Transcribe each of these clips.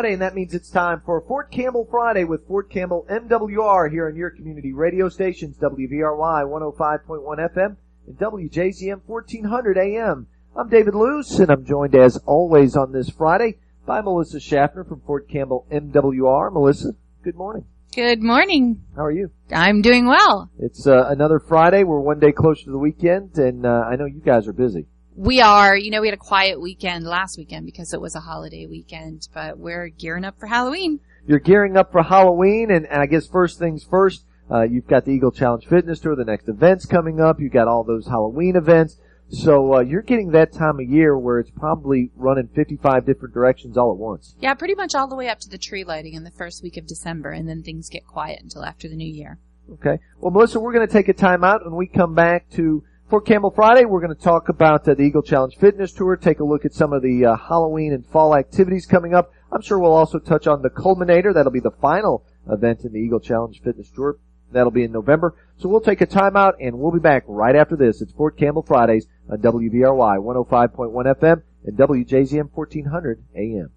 Friday, and that means it's time for Fort Campbell Friday with Fort Campbell MWR here on your community radio stations, WVRY 105.1 FM and WJZM 1400 AM. I'm David Luce, and I'm joined as always on this Friday by Melissa Schaffner from Fort Campbell MWR. Melissa, good morning. Good morning. How are you? I'm doing well. It's uh, another Friday. We're one day closer to the weekend, and uh, I know you guys are busy. We are, you know, we had a quiet weekend last weekend because it was a holiday weekend, but we're gearing up for Halloween. You're gearing up for Halloween, and, and I guess first things first, uh, you've got the Eagle Challenge Fitness Tour, the next event's coming up, you've got all those Halloween events, so uh, you're getting that time of year where it's probably running 55 different directions all at once. Yeah, pretty much all the way up to the tree lighting in the first week of December, and then things get quiet until after the new year. Okay. Well, Melissa, we're going to take a time out, and we come back to Fort Campbell Friday, we're going to talk about uh, the Eagle Challenge Fitness Tour, take a look at some of the uh, Halloween and fall activities coming up. I'm sure we'll also touch on the Culminator. That'll be the final event in the Eagle Challenge Fitness Tour. That'll be in November. So we'll take a time out and we'll be back right after this. It's Fort Campbell Fridays on WVRY 105.1 FM and WJZM 1400 AM.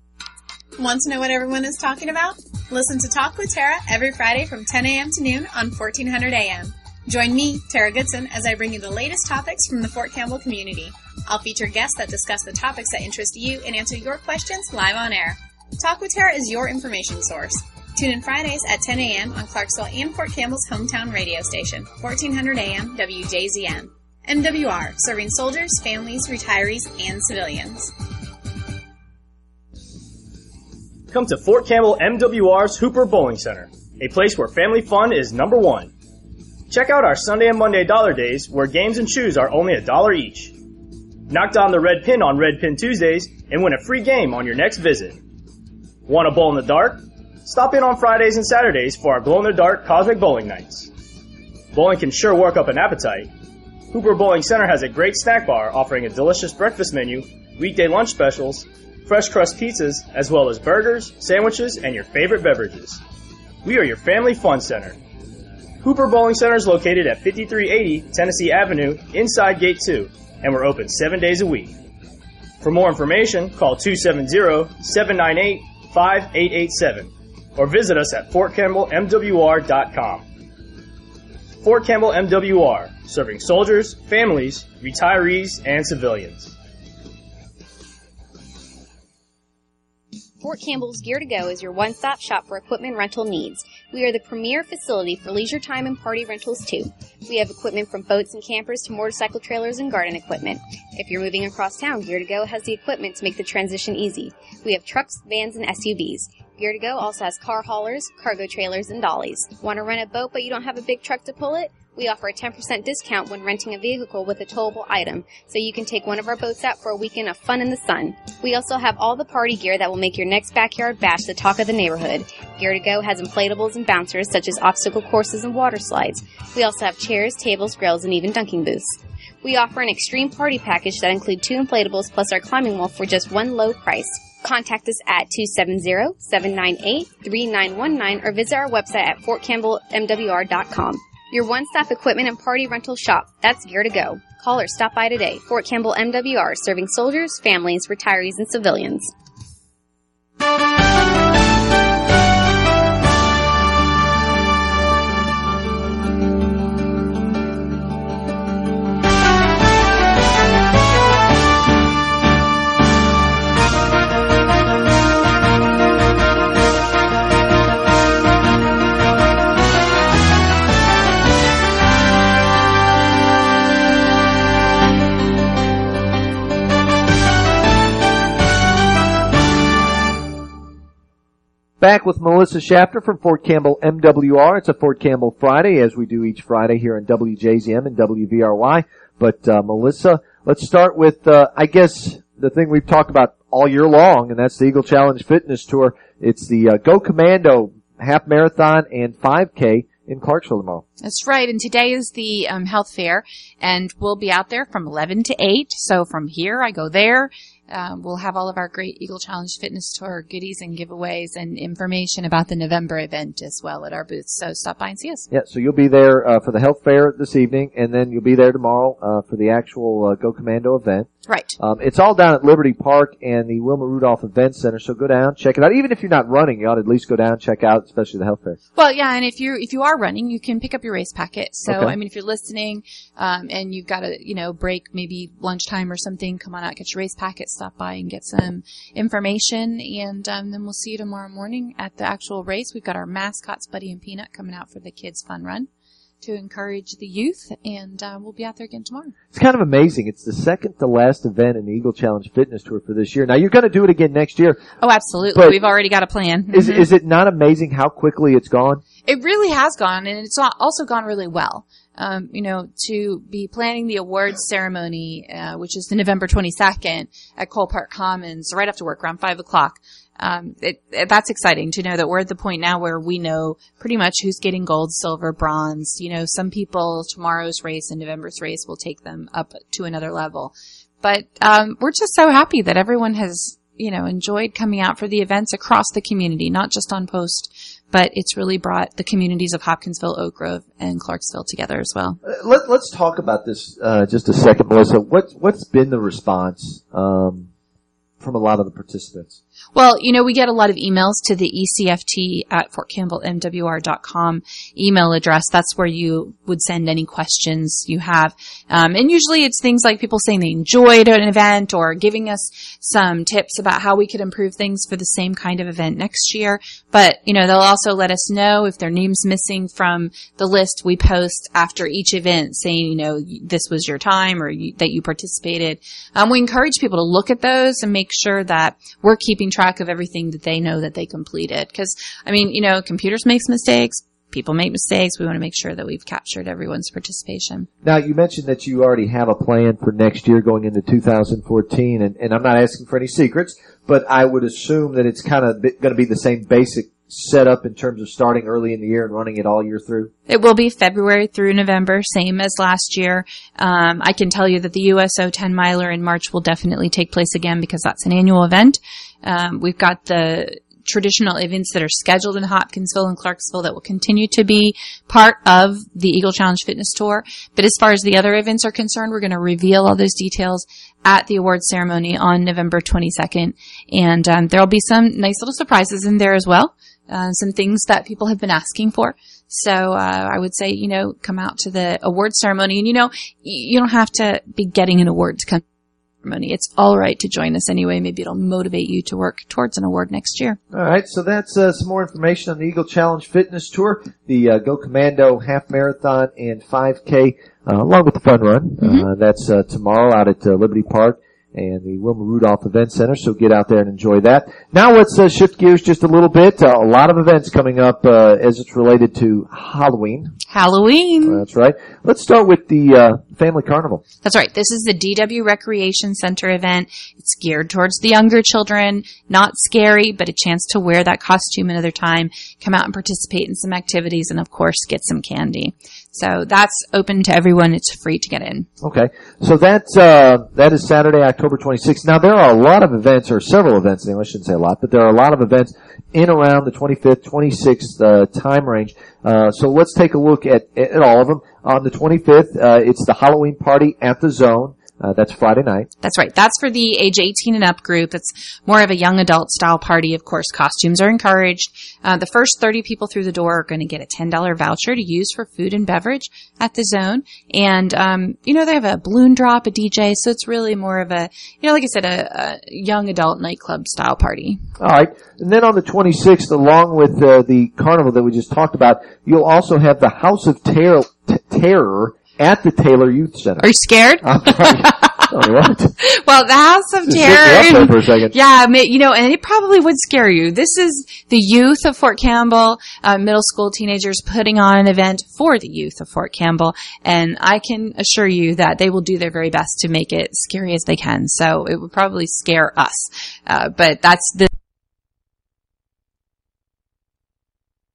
Want to know what everyone is talking about? Listen to Talk with Tara every Friday from 10 a.m. to noon on 1400 AM. Join me, Tara Goodson, as I bring you the latest topics from the Fort Campbell community. I'll feature guests that discuss the topics that interest you and answer your questions live on air. Talk with Tara is your information source. Tune in Fridays at 10 a.m. on Clarksville and Fort Campbell's hometown radio station, 1400 AM WJZM. MWR, serving soldiers, families, retirees, and civilians. Come to Fort Campbell MWR's Hooper Bowling Center, a place where family fun is number one. Check out our Sunday and Monday dollar days where games and shoes are only a dollar each. Knock down the red pin on Red Pin Tuesdays and win a free game on your next visit. Want a bowl in the dark? Stop in on Fridays and Saturdays for our glow in the dark cosmic bowling nights. Bowling can sure work up an appetite. Hooper Bowling Center has a great snack bar offering a delicious breakfast menu, weekday lunch specials, fresh crust pizzas, as well as burgers, sandwiches, and your favorite beverages. We are your family fun center. Hooper Bowling Center is located at 5380 Tennessee Avenue inside Gate 2, and we're open seven days a week. For more information, call 270-798-5887 or visit us at fortcampbellmwr.com. Fort Campbell MWR, serving soldiers, families, retirees, and civilians. Fort Campbell's Gear to Go is your one-stop shop for equipment rental needs. We are the premier facility for leisure time and party rentals too. We have equipment from boats and campers to motorcycle trailers and garden equipment. If you're moving across town, Gear to Go has the equipment to make the transition easy. We have trucks, vans, and SUVs. Gear to Go also has car haulers, cargo trailers, and dollies. Want to rent a boat but you don't have a big truck to pull it? We offer a 10% discount when renting a vehicle with a towable item, so you can take one of our boats out for a weekend of fun in the sun. We also have all the party gear that will make your next backyard bash the talk of the neighborhood. Gear to Go has inflatables and bouncers such as obstacle courses and water slides. We also have chairs, tables, grills, and even dunking booths. We offer an extreme party package that includes two inflatables plus our climbing wall for just one low price. Contact us at 270-798-3919 or visit our website at fortcampbellmwr.com. Your one-stop equipment and party rental shop. That's Gear to Go. Call or stop by today. Fort Campbell MWR, serving soldiers, families, retirees, and civilians. Back with Melissa Schaffner from Fort Campbell MWR. It's a Fort Campbell Friday, as we do each Friday here on WJZM and WVRY. But uh, Melissa, Let's start with, uh, I guess, the thing we've talked about all year long, and that's the Eagle Challenge Fitness Tour. It's the uh, Go Commando half marathon and 5K in Clarksville tomorrow. That's right. And today is the um, health fair, and we'll be out there from 11 to 8. So from here, I go there. Um, we'll have all of our great Eagle Challenge Fitness Tour goodies and giveaways and information about the November event as well at our booth. So stop by and see us. Yeah, so you'll be there uh, for the health fair this evening, and then you'll be there tomorrow uh, for the actual uh, Go Commando event. Right. Um, it's all down at Liberty Park and the Wilma Rudolph Event Center. So go down, check it out. Even if you're not running, you ought to at least go down, check out, especially the health fair. Well, yeah, and if you if you are running, you can pick up your race packet. So Okay. I mean, if you're listening um, and you've got a you know break, maybe lunchtime or something, come on out, get your race packet, stop by and get some information, and um, then we'll see you tomorrow morning at the actual race. We've got our mascots, Buddy and Peanut, coming out for the kids' fun run to encourage the youth, and uh, we'll be out there again tomorrow. It's kind of amazing. It's the second to last event in the Eagle Challenge Fitness Tour for this year. Now you're going to do it again next year. Oh, absolutely. We've already got a plan. Is Mhm. is it not amazing how quickly it's gone? It really has gone, and it's also gone really well. Um, you know, to be planning the awards ceremony, uh, which is the November 22nd at Cole Park Commons, right after work, around five o'clock. Um, it, it- that's exciting to know that we're at the point now where we know pretty much who's getting gold, silver, bronze. You know, some people tomorrow's race and November's race will take them up to another level. But um, we're just so happy that everyone has, you know, enjoyed coming out for the events across the community, not just on post, but it's really brought the communities of Hopkinsville, Oak Grove, and Clarksville together as well. Uh, Let, let's talk about this uh, just a second, Melissa. What's what's been the response um, from a lot of the participants? Well, you know, we get a lot of emails to the ECFT at fortcampbellmwr.com email address. That's where you would send any questions you have. Um, and usually it's things like people saying they enjoyed an event or giving us some tips about how we could improve things for the same kind of event next year. But, you know, they'll also let us know if their name's missing from the list we post after each event saying, you know, this was your time or you, that you participated. Um, we encourage people to look at those and make sure that we're keeping track of everything that they know that they completed. Cause, I mean, you know, computers makes mistakes. People make mistakes. We want to make sure that we've captured everyone's participation. Now you mentioned that you already have a plan for next year going into 2014, and, and I'm not asking for any secrets, but I would assume that it's kind of going to be the same basic setup in terms of starting early in the year and running it all year through. It will be February through November, same as last year. Um, I can tell you that the USO 10 miler in March will definitely take place again because that's an annual event. Um, we've got the traditional events that are scheduled in Hopkinsville and Clarksville that will continue to be part of the Eagle Challenge Fitness Tour. But as far as the other events are concerned, we're going to reveal all those details at the awards ceremony on November 22nd. And um, there'll be some nice little surprises in there as well. Uh, some things that people have been asking for. So uh, I would say, you know, come out to the award ceremony, and you know, you don't have to be getting an award to come ceremony. It's all right to join us anyway. Maybe it'll motivate you to work towards an award next year. All right, so that's uh, some more information on the Eagle Challenge Fitness Tour, the uh, Go Commando Half Marathon and 5K, uh, along with the Fun Run. Uh, that's uh, tomorrow out at uh, Liberty Park and the Wilma Rudolph Event Center. So get out there and enjoy that. Now let's uh, shift gears just a little bit. Uh, a lot of events coming up uh, as it's related to Halloween. Halloween. That's right. Let's start with the uh, Family Carnival. That's right. This is the DW Recreation Center event. It's geared towards the younger children. Not scary, but a chance to wear that costume another time, come out and participate in some activities, and of course get some candy. So that's open to everyone. It's free to get in. Okay, so that's uh, that is Saturday, October 26th. Now there are a lot of events, or several events. I shouldn't say a lot, but there are a lot of events in around the 25th, 26th uh, time range. Uh, so let's take a look at, at all of them. On the 25th, uh, it's the Halloween party at the Zone. Uh, that's Friday night. That's right. That's for the age 18 and up group. It's more of a young adult style party. Of course, costumes are encouraged. Uh, the first 30 people through the door are going to get a $10 voucher to use for food and beverage at the zone. And, um, you know, they have a balloon drop, a DJ. So it's really more of a, you know, like I said, a, a young adult nightclub style party. All right, and then on the 26th, along with uh, the carnival that we just talked about, you'll also have the House of Terror, t- Terror at the Taylor Youth Center. Are you scared? I'm sorry. What? well, the House of Just hit me up there Terror. for a second. Yeah, you know, and it probably would scare you. This is the youth of Fort Campbell, uh, middle school teenagers putting on an event for the youth of Fort Campbell, and I can assure you that they will do their very best to make it scary as they can. So it would probably scare us, uh, but that's the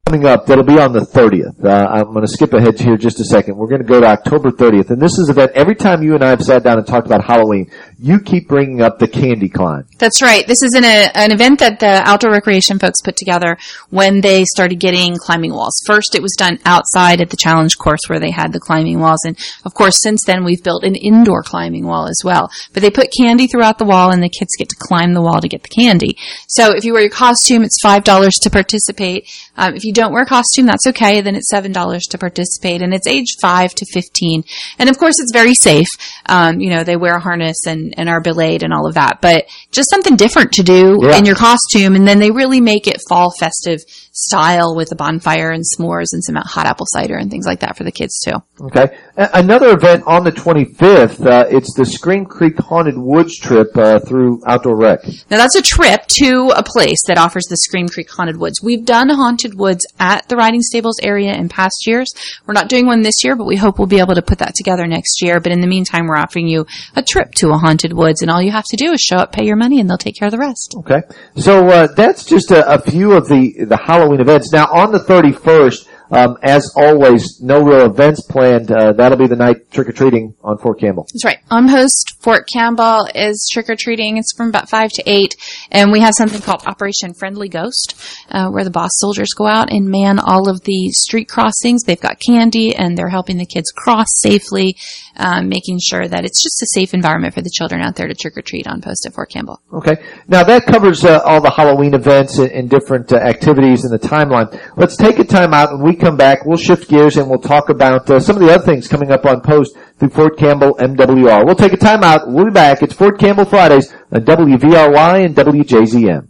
coming up that'll be on the 30th. Uh, I'm going to skip ahead here just a second. We're going to go to October 30th, and this is an event. Every time you and I have sat down and talked about Halloween, you keep bringing up the candy climb. That's right. This is an, a, an event that the outdoor recreation folks put together when they started getting climbing walls. First, it was done outside at the challenge course where they had the climbing walls. And of course, since then, we've built an indoor climbing wall as well. But they put candy throughout the wall and the kids get to climb the wall to get the candy. So if you wear your costume, it's $5 to participate. Um, if you don't wear a costume, that's okay. Then it's $7 to participate. And it's age 5 to 15. And of course, it's very safe. Um, you know, they wear a harness and, and are belayed and all of that. But just something different to do Yeah. in your costume. And then they really make it fall festive style with a bonfire and s'mores and some hot apple cider and things like that for the kids too. Okay. Another event on the 25th, uh, it's the Scream Creek Haunted Woods trip uh, through Outdoor Rec. Now that's a trip to a place that offers the Scream Creek Haunted Woods. We've done Haunted Woods at the riding stables area in past years. We're not doing one this year, but we hope we'll be able to put that together next year. But in the meantime, we're offering you a trip to a Haunted Woods and all you have to do is show up, pay your money, and they'll take care of the rest. Okay. So uh, that's just a, a few of the the Halloween events. Now on the 31st, um, as always, no real events planned. Uh, that'll be the night trick or treating on Fort Campbell. That's right. Amherst Fort Campbell is trick or treating. It's from about five to eight, and we have something called Operation Friendly Ghost, uh, where the boss soldiers go out and man all of the street crossings. They've got candy, and they're helping the kids cross safely, um, making sure that it's just a safe environment for the children out there to trick or treat on post at Fort Campbell. Okay. Now that covers uh, all the Halloween events and, and different uh, activities in the timeline. Let's take a time out and we come back. We'll shift gears and we'll talk about uh, some of the other things coming up on post through Fort Campbell MWR. We'll take a time out. We'll be back. It's Fort Campbell Fridays on WVRY and WJZM.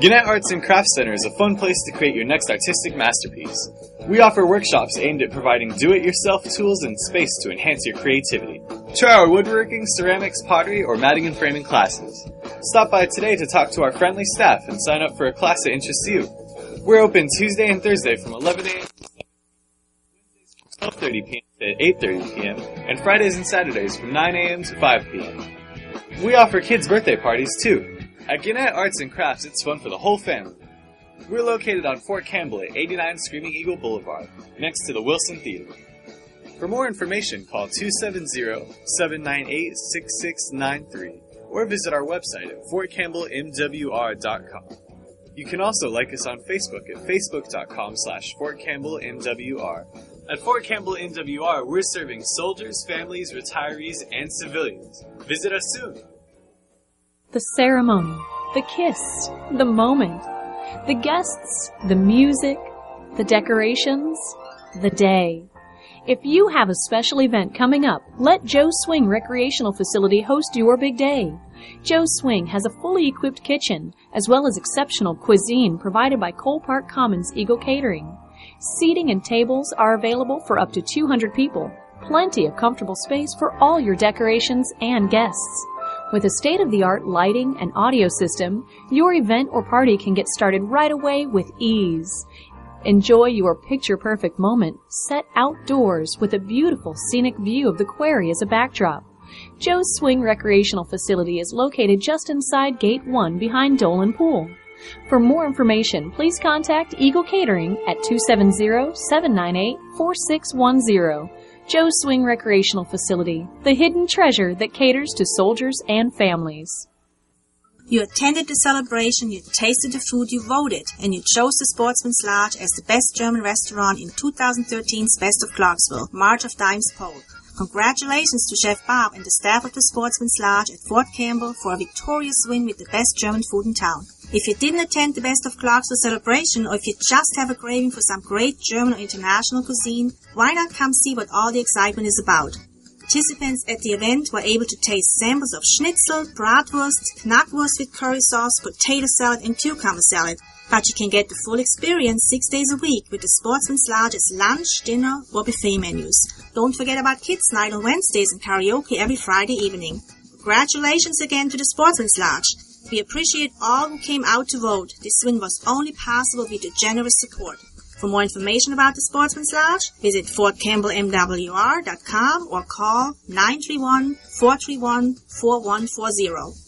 Gannett Arts and Crafts Center is a fun place to create your next artistic masterpiece. We offer workshops aimed at providing do-it-yourself tools and space to enhance your creativity. Try our woodworking, ceramics, pottery, or matting and framing classes. Stop by today to talk to our friendly staff and sign up for a class that interests you. We're open Tuesday and Thursday from 11 a.m. to 12:30 p.m. to 8:30 p.m. and Fridays and Saturdays from 9 a.m. to 5 p.m. We offer kids' birthday parties too. At Gannett Arts and Crafts, it's fun for the whole family. We're located on Fort Campbell at 89 Screaming Eagle Boulevard, next to the Wilson Theater. For more information, call 270-798-6693 or visit our website at fortcampbellmwr.com. You can also like us on Facebook at facebook.com slash fortcampbellmwr. At Fort Campbell MWR, we're serving soldiers, families, retirees, and civilians. Visit us soon. The ceremony, the kiss, the moment, the guests, the music, the decorations, the day. If you have a special event coming up, let Joe Swing Recreational Facility host your big day. Joe Swing has a fully equipped kitchen, as well as exceptional cuisine provided by Cole Park Commons Eagle Catering. Seating and tables are available for up to 200 people. Plenty of comfortable space for all your decorations and guests. With a state of the art lighting and audio system, your event or party can get started right away with ease. Enjoy your picture perfect moment set outdoors with a beautiful scenic view of the quarry as a backdrop. Joe's Swing Recreational Facility is located just inside Gate 1 behind Dolan Pool. For more information, please contact Eagle Catering at 270-798-4610. Joe's Swing Recreational Facility, the hidden treasure that caters to soldiers and families. You attended the celebration, you tasted the food, you voted, and you chose the Sportsman's Lodge as the best German restaurant in 2013's Best of Clarksville, March of Dimes poll. Congratulations to Chef Bob and the staff of the Sportsman's Lodge at Fort Campbell for a victorious win with the best German food in town. If you didn't attend the Best of Clarksville celebration, or if you just have a craving for some great German or international cuisine, why not come see what all the excitement is about? Participants at the event were able to taste samples of schnitzel, bratwurst, knackwurst with curry sauce, potato salad, and cucumber salad. But you can get the full experience six days a week with the Sportsman's Lodge's lunch, dinner, or buffet menus. Don't forget about Kids Night on Wednesdays and karaoke every Friday evening. Congratulations again to the Sportsman's Lodge. We appreciate all who came out to vote. This win was only possible with your generous support. For more information about the Sportsman's Lodge, visit fortcampbellmwr.com or call 931-431-4140.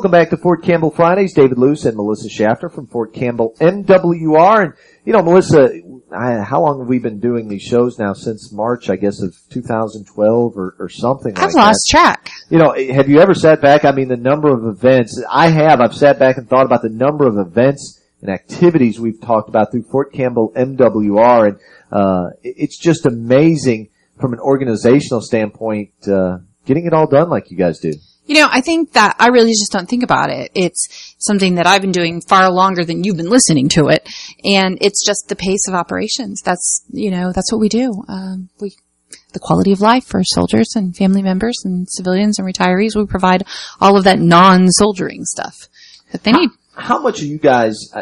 Welcome back to Fort Campbell Fridays. David Luce and Melissa Schaffner from Fort Campbell MWR. And, you know, Melissa, I, how long have we been doing these shows now? Since March, I guess, of 2012 or, or something I've like lost that. track. You know, have you ever sat back? I mean, the number of events. I have. I've sat back and thought about the number of events and activities we've talked about through Fort Campbell MWR. And, uh, it's just amazing from an organizational standpoint, uh, getting it all done like you guys do. You know, I think that I really just don't think about it. It's something that I've been doing far longer than you've been listening to it. And it's just the pace of operations. That's, you know, that's what we do. Um, we, the quality of life for soldiers and family members and civilians and retirees. We provide all of that non-soldiering stuff that they need. how much are you guys,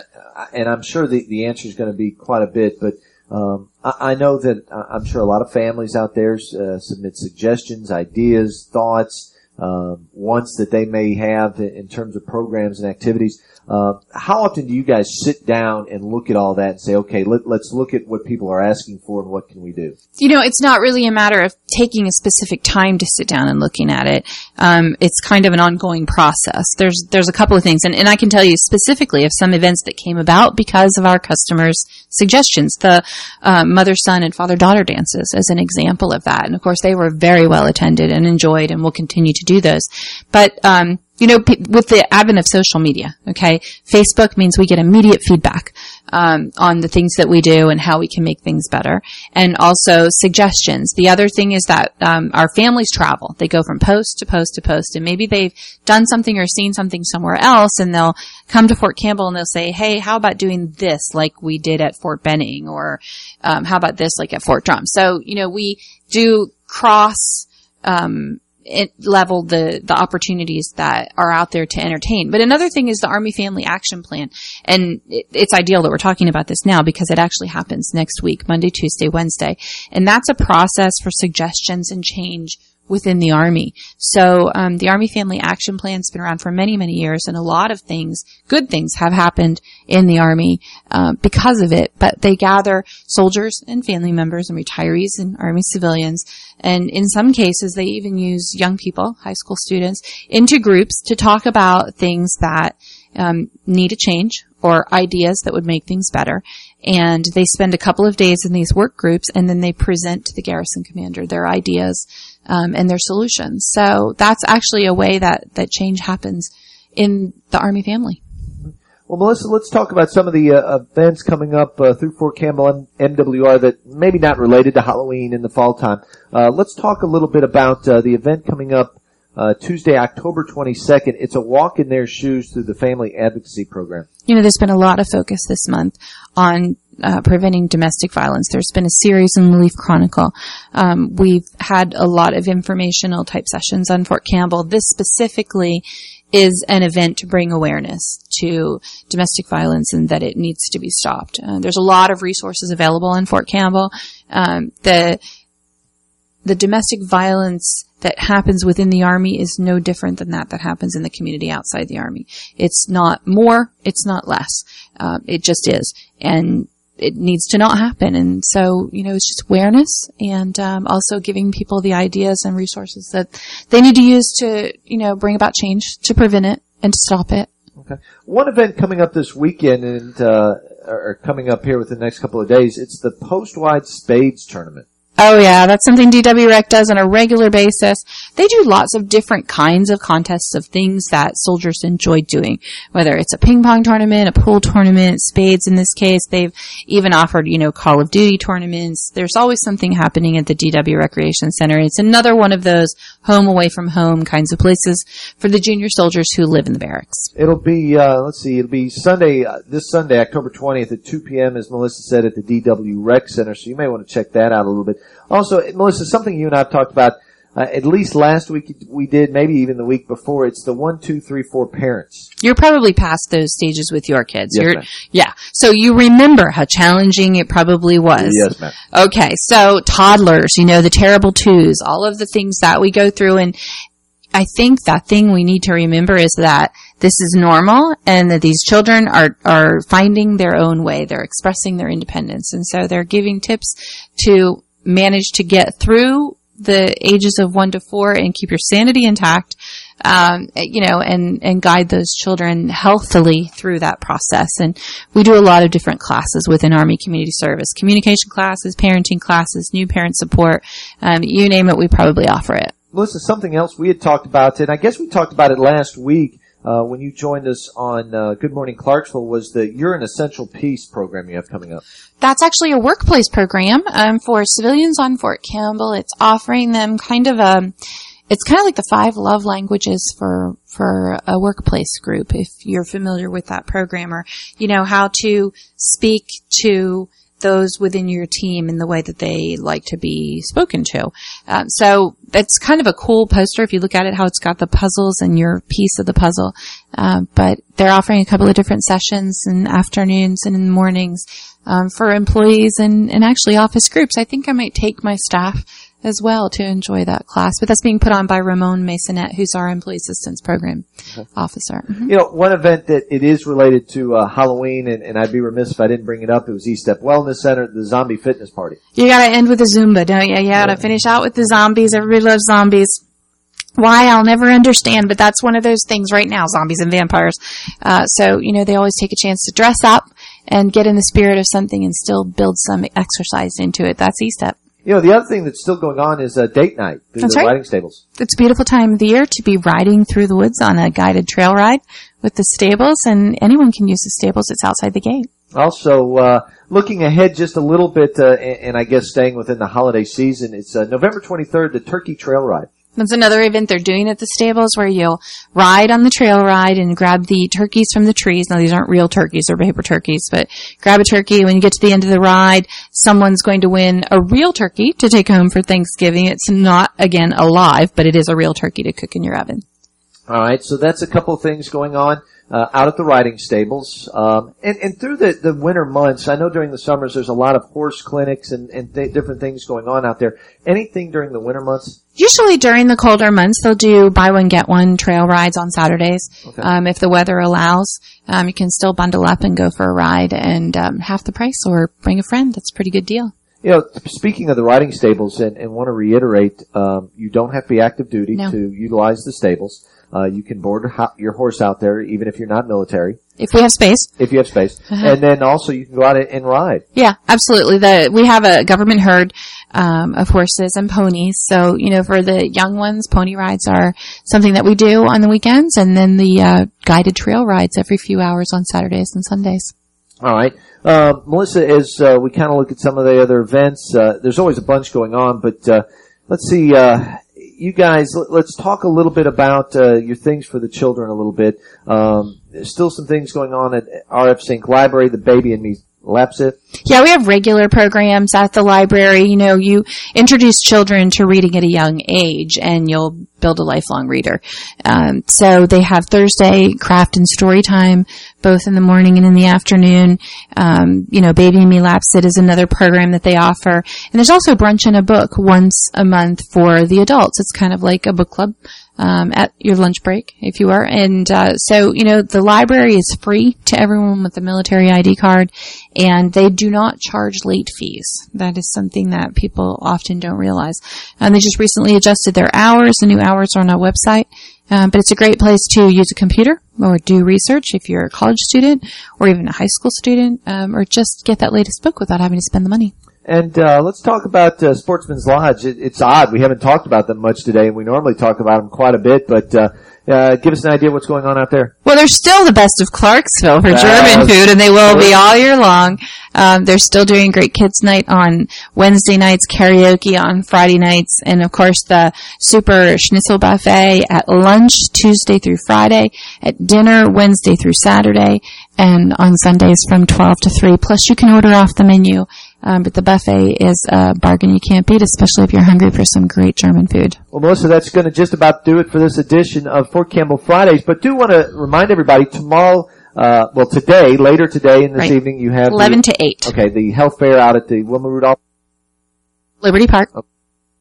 and I'm sure the, the answer is going to be quite a bit, but um, I, I know that uh, I'm sure a lot of families out there uh, submit suggestions, ideas, thoughts, um, wants that they may have in, terms of programs and activities. Uh, how often do you guys sit down and look at all that and say, okay, let, let's look at what people are asking for and what can we do? you know, it's not really a matter of taking a specific time to sit down and looking at it. Um, it's kind of an ongoing process. There's there's a couple of things, and, and I can tell you specifically of some events that came about because of our customers' suggestions. The uh, mother son and father daughter dances as an example of that, and of course they were very well attended and enjoyed, and will continue to do those. But um, you know, pe- with the advent of social media, okay, Facebook means we get immediate feedback um, on the things that we do and how we can make things better, and also suggestions. The other thing is that um, our families travel; they go from post to post to post, and maybe they've done something or seen something somewhere else, and they'll come to Fort Campbell and they'll say, "Hey, how about doing this like we did at Fort Benning, or um, how about this like at Fort Drum?" So you know, we do cross. Um, it level the the opportunities that are out there to entertain. But another thing is the Army Family Action Plan, and it, it's ideal that we're talking about this now because it actually happens next week, Monday, Tuesday, Wednesday, and that's a process for suggestions and change within the Army. So um, the Army Family Action Plan's been around for many, many years, and a lot of things, good things, have happened in the Army uh, because of it. But they gather soldiers and family members and retirees and Army civilians, and in some cases, they even use young people, high school students, into groups to talk about things that um, need a change or ideas that would make things better. And they spend a couple of days in these work groups, and then they present to the garrison commander their ideas um, and their solutions. So that's actually a way that that change happens in the Army family. Well, Melissa, let's talk about some of the uh, events coming up uh, through Fort Campbell and MWR that maybe not related to Halloween in the fall time. Uh, let's talk a little bit about uh, the event coming up uh, Tuesday, October 22nd. It's a walk in their shoes through the Family Advocacy Program. You know, there's been a lot of focus this month on uh, preventing domestic violence. There's been a series in the Leaf Chronicle. Um, we've had a lot of informational type sessions on Fort Campbell. This specifically is an event to bring awareness to domestic violence and that it needs to be stopped. Uh, there's a lot of resources available in Fort Campbell. Um, the the domestic violence that happens within the army is no different than that that happens in the community outside the army. It's not more, it's not less. Uh, it just is, and it needs to not happen. And so, you know, it's just awareness and um, also giving people the ideas and resources that they need to use to, you know, bring about change to prevent it and to stop it. Okay. One event coming up this weekend and uh, or coming up here within the next couple of days. It's the Post-Wide Spades Tournament. Oh yeah, that's something DW Rec does on a regular basis. They do lots of different kinds of contests of things that soldiers enjoy doing. Whether it's a ping pong tournament, a pool tournament, spades in this case. They've even offered, you know, Call of Duty tournaments. There's always something happening at the DW Recreation Center. It's another one of those home away from home kinds of places for the junior soldiers who live in the barracks. It'll be, uh, let's see, it'll be Sunday, uh, this Sunday, October 20th at 2 p.m. as Melissa said at the DW Rec Center. So you may want to check that out a little bit. Also, Melissa, something you and I have talked about, uh, at least last week we did, maybe even the week before. It's the one, two, three, four parents. You're probably past those stages with your kids. Yes, You're, ma'am. yeah. So you remember how challenging it probably was. Yes, ma'am. Okay. So toddlers, you know, the terrible twos, all of the things that we go through. And I think that thing we need to remember is that this is normal and that these children are, are finding their own way. They're expressing their independence. And so they're giving tips to manage to get through the ages of one to four and keep your sanity intact, um, you know, and, and guide those children healthily through that process. And we do a lot of different classes within Army Community Service, communication classes, parenting classes, new parent support, um, you name it, we probably offer it. Melissa, something else we had talked about, and I guess we talked about it last week uh, when you joined us on uh, Good Morning Clarksville, was the You're an Essential Piece program you have coming up. That's actually a workplace program um, for civilians on Fort Campbell. It's offering them kind of a, it's kind of like the five love languages for for a workplace group. If you're familiar with that program, or you know how to speak to those within your team in the way that they like to be spoken to. Um, so it's kind of a cool poster if you look at it, how it's got the puzzles and your piece of the puzzle. Um, but they're offering a couple of different sessions in afternoons and in mornings um, for employees and, and actually office groups. I think I might take my staff as well to enjoy that class. But that's being put on by Ramon Masonette, who's our employee assistance program officer. Mhm. You know, one event that it is related to uh, Halloween, and, and I'd be remiss if I didn't bring it up. It was E-Step Wellness Center, the Zombie Fitness Party. You gotta end with a Zumba, don't you? You gotta finish out with the zombies. Everybody loves zombies. Why, I'll never understand, but that's one of those things right now, zombies and vampires. Uh, so, you know, they always take a chance to dress up and get in the spirit of something and still build some exercise into it. That's E-Step. You know, the other thing that's still going on is uh, date night through That's the right. riding stables. It's a beautiful time of the year to be riding through the woods on a guided trail ride with the stables and anyone can use the stables. It's outside the gate. Also, uh, looking ahead just a little bit, uh, and, and I guess staying within the holiday season, it's uh, November 23rd, the Turkey Trail Ride. That's another event they're doing at the stables where you'll ride on the trail ride and grab the turkeys from the trees. Now these aren't real turkeys, they're paper turkeys, but grab a turkey. When you get to the end of the ride, someone's going to win a real turkey to take home for Thanksgiving. It's not, again, alive, but it is a real turkey to cook in your oven. All right, so that's a couple of things going on uh, out at the riding stables, um, and and through the the winter months. I know during the summers there's a lot of horse clinics and and th- different things going on out there. Anything during the winter months? Usually during the colder months, they'll do buy one get one trail rides on Saturdays. Okay. Um, if the weather allows, um, you can still bundle up and go for a ride and um, half the price, or bring a friend. That's a pretty good deal. You know, speaking of the riding stables, and, and want to reiterate, um, you don't have to be active duty No. to utilize the stables. Uh, you can board ho- your horse out there, even if you're not military, If we have space. if you have space. Uh-huh. And then also you can go out and ride. Yeah, absolutely. The we have a government herd um, of horses and ponies. So you know, for the young ones, pony rides are something that we do on the weekends, and then the uh, guided trail rides every few hours on Saturdays and Sundays. All right. Uh, Melissa, as uh, we kind of look at some of the other events, uh, there's always a bunch going on, but uh, let's see. Uh, you guys, let- let's talk a little bit about uh, your things for the children a little bit. Um, there's still some things going on at RF Sink Library, the Baby and Me Lapsit? Yeah, we have regular programs at the library. You know, you introduce children to reading at a young age and you'll build a lifelong reader. Um, so they have Thursday craft and story time, both in the morning and in the afternoon. Um, you know, Baby and Me Lapsit is another program that they offer. And there's also brunch and a book once a month for the adults. It's kind of like a book club um, at your lunch break, if you are. And uh, so, you know, the library is free to everyone with a military ID card, and they do not charge late fees. That is something that people often don't realize. And they just recently adjusted their hours. The new hours on our website. Um, but it's a great place to use a computer or do research if you're a college student or even a high school student, um, or just get that latest book without having to spend the money. And uh, let's talk about uh, Sportsman's Lodge. It, it's odd we haven't talked about them much today, and we normally talk about them quite a bit. But uh, uh, give us an idea what's going on out there. Well, they're still the best of Clarksville for German food, and they will be all year long. Um, they're still doing great kids' night on Wednesday nights, karaoke on Friday nights, and of course the Super Schnitzel Buffet at lunch Tuesday through Friday, at dinner Wednesday through Saturday, and on Sundays from 12 to 3. Plus, you can order off the menu um, but the buffet is a bargain you can't beat, especially if you're hungry for some great German food. Well, Melissa, that's going to just about do it for this edition of Fort Campbell Fridays. But do want to remind everybody tomorrow, uh, well, today, later today and this Right. evening, you have 11 the, to 8. Okay, the health fair out at the Wilma Rudolph Liberty Park.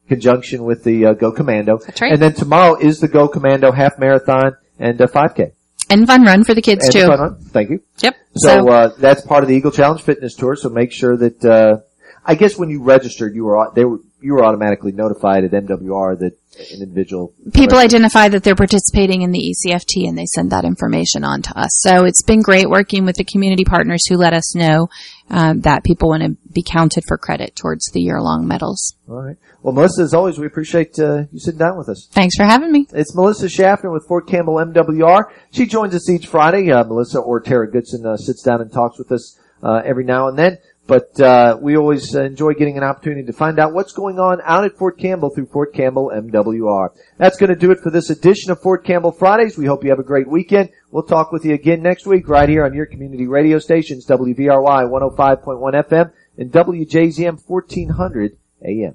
conjunction with the uh, Go Commando. That's right. And then tomorrow is the Go Commando half marathon and uh, 5K. And fun run for the kids And too. Thank you. Yep. So, So, uh, that's part of the Eagle Challenge Fitness Tour. So make sure that uh, I guess when you registered, you were they were you were automatically notified at MWR that an individual people identify that they're participating in the ECFT and they send that information on to us. So it's been great working with the community partners who let us know um, that people want to be counted for credit towards the year-long medals. All right. Well, Melissa, as always, we appreciate uh, you sitting down with us. Thanks for having me. It's Melissa Schaffner with Fort Campbell MWR. She joins us each Friday. Uh, Melissa or Tara Goodson uh, sits down and talks with us uh, every now and then. But uh, we always enjoy getting an opportunity to find out what's going on out at Fort Campbell through Fort Campbell MWR. That's going to do it for this edition of Fort Campbell Fridays. We hope you have a great weekend. We'll talk with you again next week right here on your community radio stations, WVRY 105.1 FM and WJZM 1400 AM.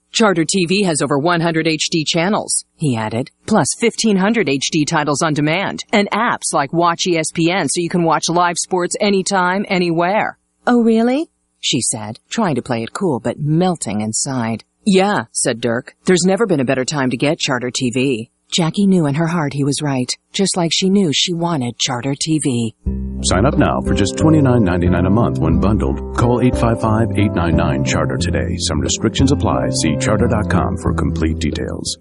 Charter TV has over 100 HD channels, he added, plus 1500 HD titles on demand, and apps like Watch ESPN so you can watch live sports anytime, anywhere. Oh, really? She said, trying to play it cool but melting inside. Yeah, said Dirk. There's never been a better time to get Charter TV. Jackie knew in her heart he was right, just like she knew she wanted Charter TV. Sign up now for just $29.99 a month when bundled. Call 855-899-CHARTER today. Some restrictions apply. See charter.com for complete details.